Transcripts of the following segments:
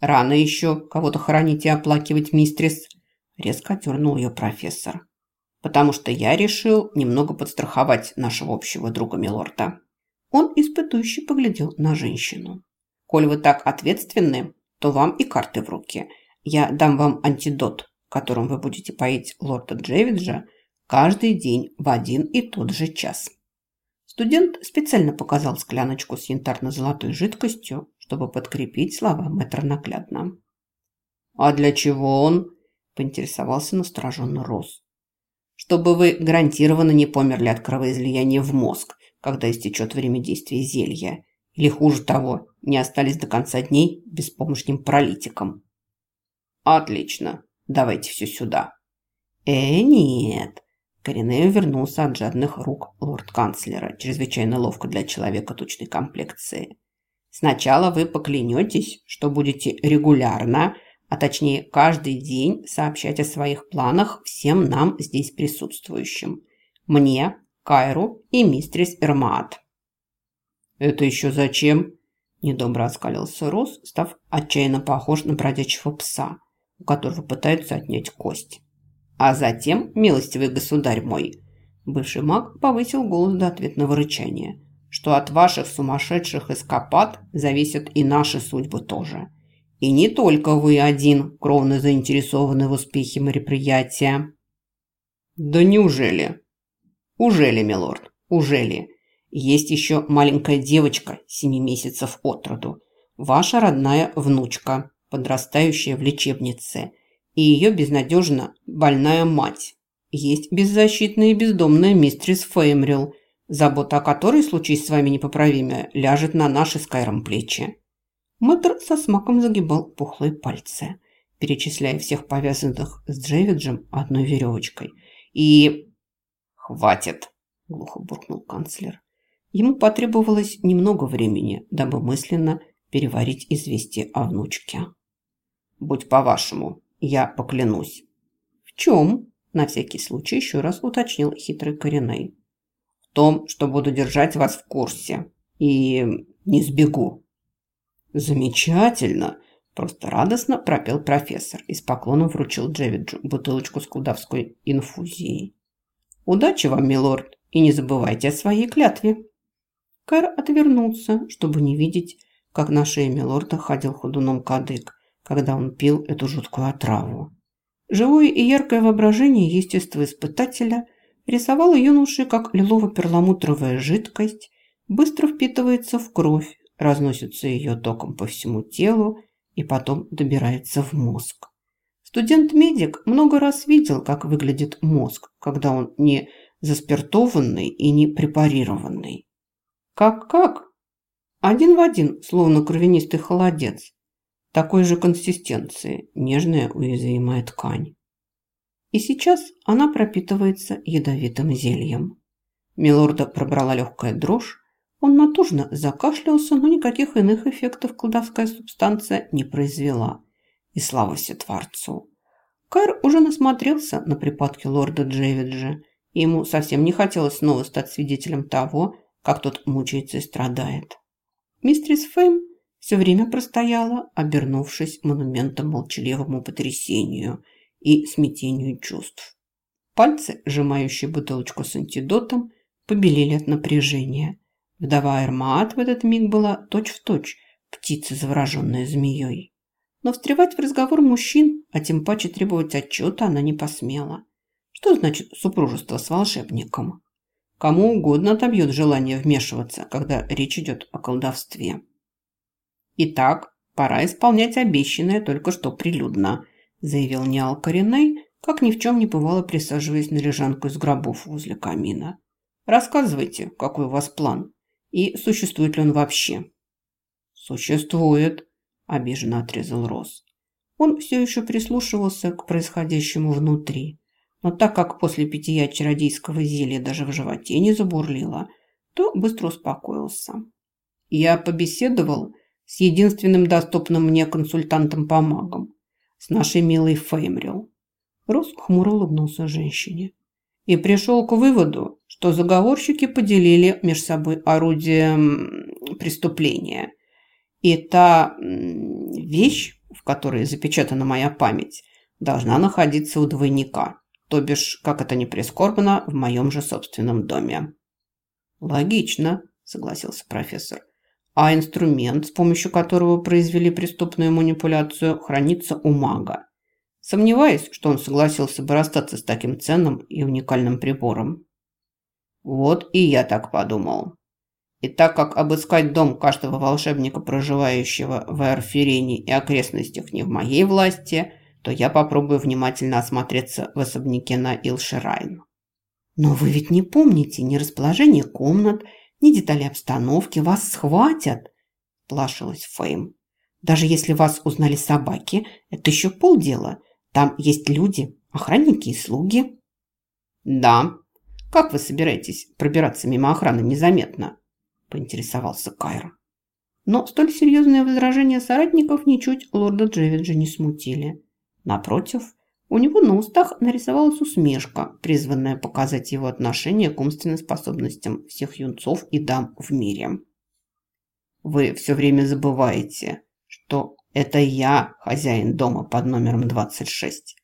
Рано еще кого-то хоронить и оплакивать, мистрис. Резко отвернул ее профессор. Потому что я решил немного подстраховать нашего общего друга Милорда. Он испытующе поглядел на женщину. Коль вы так ответственны, то вам и карты в руки. Я дам вам антидот, которым вы будете поить лорда Джевиджа каждый день в один и тот же час. Студент специально показал скляночку с янтарно-золотой жидкостью, чтобы подкрепить слова мэтра наглядно. «А для чего он?» – поинтересовался настороженно Рос. «Чтобы вы гарантированно не померли от кровоизлияния в мозг, когда истечет время действия зелья, или хуже того, не остались до конца дней беспомощным паралитиком». «Отлично, давайте все сюда». «Э, нет», Коренею вернулся от жадных рук лорд-канцлера, чрезвычайно ловко для человека тучной комплекции. Сначала вы поклянетесь, что будете регулярно, а точнее каждый день сообщать о своих планах всем нам здесь присутствующим. Мне, Кайру и мистрис Эрмаат. «Это еще зачем?» – недобро оскалился Рос, став отчаянно похож на бродячего пса, у которого пытаются отнять кость. А затем, милостивый государь мой, бывший маг повысил голос до ответного рычания, что от ваших сумасшедших эскапад зависят и наши судьбы тоже. И не только вы один кровно заинтересованы в успехе мероприятия. Да неужели? Ужели, милорд, ужели? Есть еще маленькая девочка, семи месяцев от роду, ваша родная внучка, подрастающая в лечебнице – и ее безнадежно больная мать. Есть беззащитная и бездомная мистрис Феймрил, забота о которой, случись с вами непоправимое, ляжет на наши с Кайром плечи. Мэтр со смаком загибал пухлые пальцы, перечисляя всех повязанных с Джевиджем одной веревочкой. И... «Хватит!» – глухо буркнул канцлер. Ему потребовалось немного времени, дабы мысленно переварить известие о внучке. «Будь по-вашему, я поклянусь. В чем? На всякий случай еще раз уточнил хитрый коренной. Том, что буду держать вас в курсе. И не сбегу. Замечательно! Просто радостно пропел профессор и с поклоном вручил Джевиджу бутылочку с кудавской инфузией. «Удачи вам, милорд, и не забывайте о своей клятве». Кэр отвернулся, чтобы не видеть, как на шее милорда ходил ходуном кадык, когда он пил эту жуткую отраву. Живое и яркое воображение естествоиспытателя рисовало юноши, как лилово-перламутровая жидкость быстро впитывается в кровь, разносится ее током по всему телу и потом добирается в мозг. Студент-медик много раз видел, как выглядит мозг, когда он не заспиртованный и не препарированный. Как-как? Один в один, словно кровянистый холодец такой же консистенции, нежная уязвимая ткань. И сейчас она пропитывается ядовитым зельем. Милорда пробрала легкая дрожь, он натужно закашлялся, но никаких иных эффектов кладовская субстанция не произвела. И слава Творцу. Кайр уже насмотрелся на припадки лорда Джевиджа, и ему совсем не хотелось снова стать свидетелем того, как тот мучается и страдает. Мистрис Фейм все время простояла, обернувшись монументом молчаливому потрясению и смятению чувств. Пальцы, сжимающие бутылочку с антидотом, побелели от напряжения. Вдова Эрмаат в этот миг была точь-в-точь точь птица, завороженная змеей. Но встревать в разговор мужчин, а тем паче требовать отчета она не посмела. Что значит супружество с волшебником? Кому угодно отобьет желание вмешиваться, когда речь идет о колдовстве. «Итак, пора исполнять обещанное только что прилюдно», заявил Ниал Кореней, как ни в чем не бывало, присаживаясь на лежанку из гробов возле камина. «Рассказывайте, какой у вас план и существует ли он вообще?» «Существует», – обиженно отрезал Рос. Он все еще прислушивался к происходящему внутри, но так как после питья чародейского зелья даже в животе не забурлило, то быстро успокоился. «Я побеседовал с единственным доступным мне консультантом по магам, с нашей милой Феймрил. Рус хмуро улыбнулся женщине и пришел к выводу, что заговорщики поделили между собой орудие преступления. И та вещь, которой запечатана моя память, должна находиться у двойника, то бишь, как это ни прискорбно, в моем же собственном доме. Логично, согласился профессор. А инструмент, с помощью которого произвели преступную манипуляцию, хранится у мага. Сомневаюсь, что он согласился бы расстаться с таким ценным и уникальным прибором. Вот и я так подумал. И так как обыскать дом каждого волшебника, проживающего в Эрфирене и окрестностях не в моей власти, то я попробую внимательно осмотреться в особняке на Илширайн. Но вы ведь не помните ни расположение комнат, ни детали обстановки. Вас схватят, плашилась Фейм. Даже если вас узнали собаки, это еще полдела. Там есть люди, охранники и слуги. Да. Как вы собираетесь пробираться мимо охраны незаметно? Поинтересовался Кайр. Но столь серьезные возражения соратников ничуть лорда Джевиджа не смутили. Напротив, у него на устах нарисовалась усмешка, призванная показать его отношение к умственным способностям всех юнцов и дам в мире. «Вы все время забываете, что это я хозяин дома под номером 26,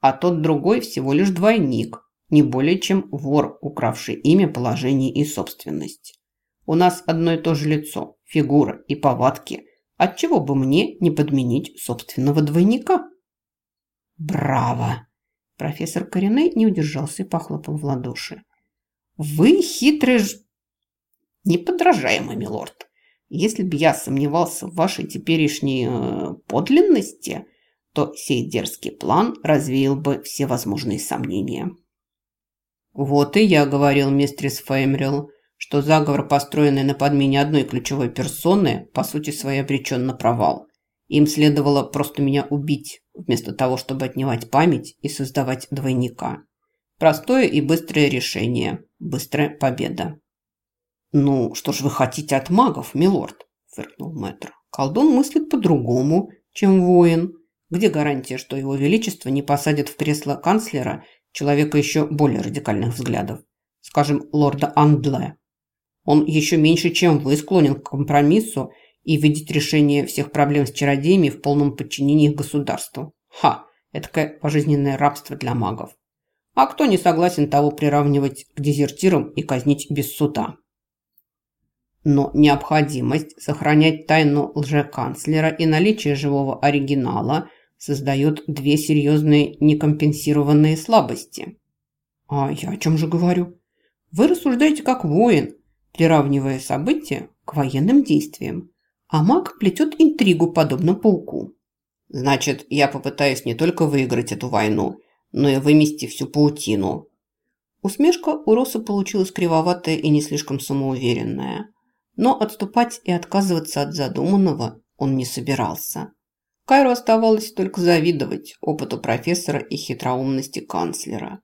а тот другой всего лишь двойник, не более чем вор, укравший имя, положение и собственность. У нас одно и то же лицо, фигура и повадки. Отчего бы мне не подменить собственного двойника?» «Браво!» Профессор Кореней не удержался и похлопал в ладоши. «Вы хитрый ж... неподражаемый, милорд. Если бы я сомневался в вашей теперешней э, подлинности, то сей дерзкий план развеял бы все возможные сомнения». «Вот и я говорил, мистерис Феймрил, что заговор, построенный на подмене одной ключевой персоны, по сути своей обречен на провал. Им следовало просто меня убить, вместо того, чтобы отнимать память и создавать двойника. Простое и быстрое решение. Быстрая победа. «Ну, что ж вы хотите от магов, милорд?» – фыркнул мэтр. «Колдун мыслит по-другому, чем воин. Где гарантия, что его величество не посадит в кресло канцлера человека еще более радикальных взглядов? Скажем, лорда Андле. Он еще меньше, чем вы, склонен к компромиссу – и видеть решение всех проблем с чародеями в полном подчинении государству. Ха, это пожизненное рабство для магов. А кто не согласен того приравнивать к дезертирам и казнить без суда? Но необходимость сохранять тайну лжеканцлера и наличие живого оригинала создает две серьезные некомпенсированные слабости. А я о чем же говорю? Вы рассуждаете как воин, приравнивая события к военным действиям а маг плетет интригу, подобно пауку. Значит, я попытаюсь не только выиграть эту войну, но и вымести всю паутину. Усмешка у Роса получилась кривоватая и не слишком самоуверенная. Но отступать и отказываться от задуманного он не собирался. Кайру оставалось только завидовать опыту профессора и хитроумности канцлера.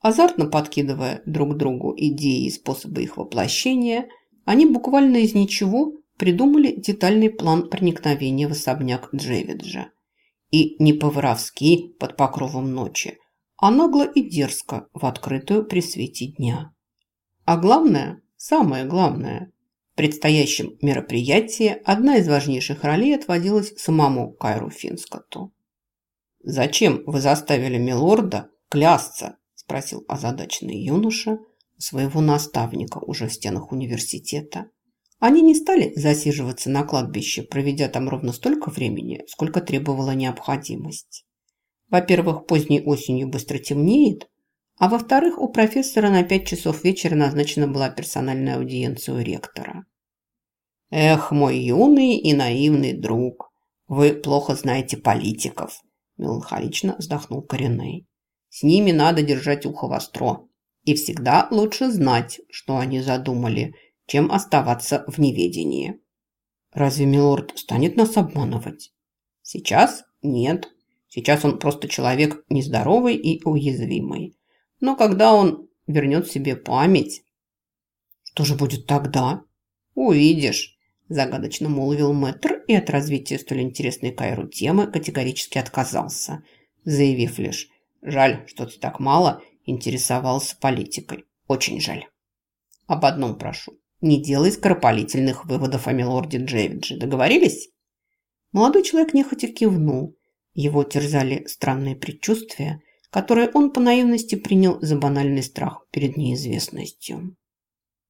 Азартно подкидывая друг другу идеи и способы их воплощения, они буквально из ничего придумали детальный план проникновения в особняк Джевиджа. И не по-воровски под покровом ночи, а нагло и дерзко в открытую при свете дня. А главное, самое главное, в предстоящем мероприятии одна из важнейших ролей отводилась самому Кайру Финскоту. «Зачем вы заставили милорда клясться?» – спросил озадаченный юноша своего наставника уже в стенах университета. Они не стали засиживаться на кладбище, проведя там ровно столько времени, сколько требовала необходимость. Во-первых, поздней осенью быстро темнеет, а во-вторых, у профессора на пять часов вечера назначена была персональная аудиенция у ректора. «Эх, мой юный и наивный друг, вы плохо знаете политиков», меланхолично вздохнул Кореней. «С ними надо держать ухо востро, и всегда лучше знать, что они задумали – чем оставаться в неведении. Разве Милорд станет нас обманывать? Сейчас нет. Сейчас он просто человек нездоровый и уязвимый. Но когда он вернет себе память... Что же будет тогда? Увидишь, загадочно молвил мэтр и от развития столь интересной Кайру темы категорически отказался, заявив лишь «Жаль, что ты так мало интересовался политикой. Очень жаль. Об одном прошу. Не делай скоропалительных выводов о милорде Джевидже. Договорились?» Молодой человек нехотя кивнул Его терзали странные предчувствия, которые он по наивности принял за банальный страх перед неизвестностью.